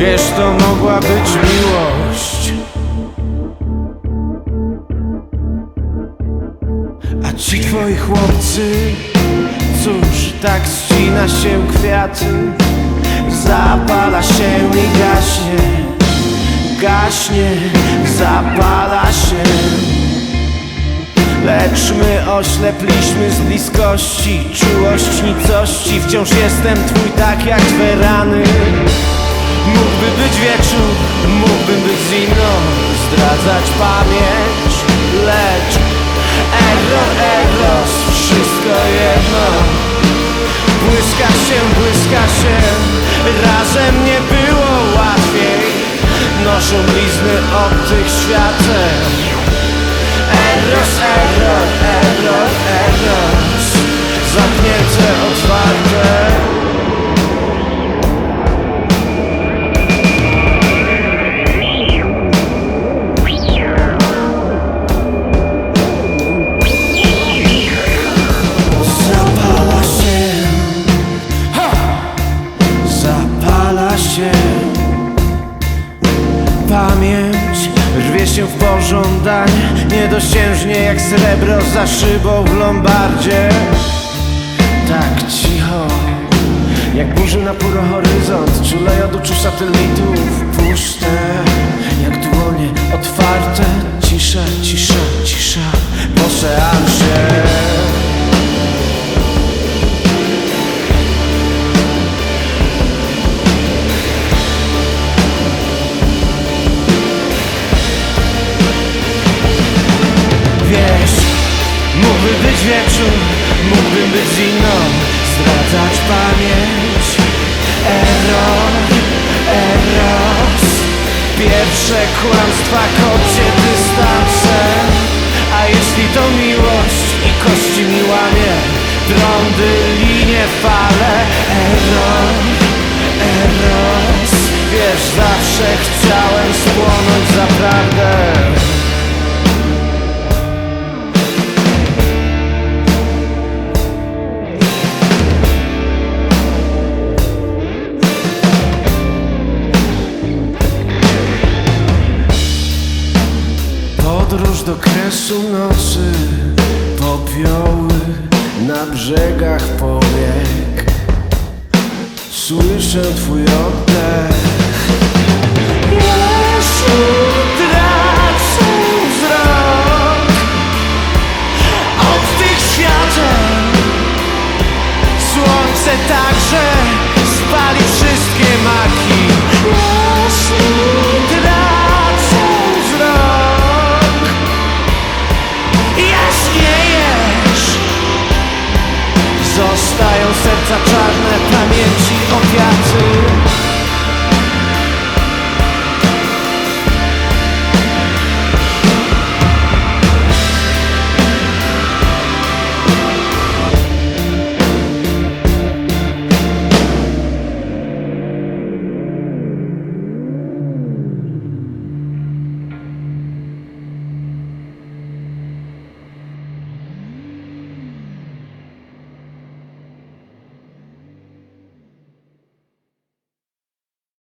Wiesz, to mogła być miłość. A ci twoi chłopcy Cóż, tak ścina się kwiaty Zapala się i gaśnie Gaśnie, zapala się. Lecz my oślepliśmy z bliskości Czułość nicości Wciąż jestem twój tak jak twe rany Pamięć Lecz error, eros Wszystko jedno. Błyska się, błyska się Razem nie było łatwiej. Noszą blizny od tych świateł Eros, Pamięć. Rwie się w pożądanie Niedosiężnie jak srebro za szybą w lombardzie. Tak cicho Jak burzy na puro horyzont Czule od oczu satelitów Puste zimno Zdradzać pamięć. Error, eros Pierwsze kłamstwa kocie dystansem A jeśli to miłość i kości mi łamie Trądy, Podróż do kresu nocy Popioły na brzegach powiek. Słyszę twój oddech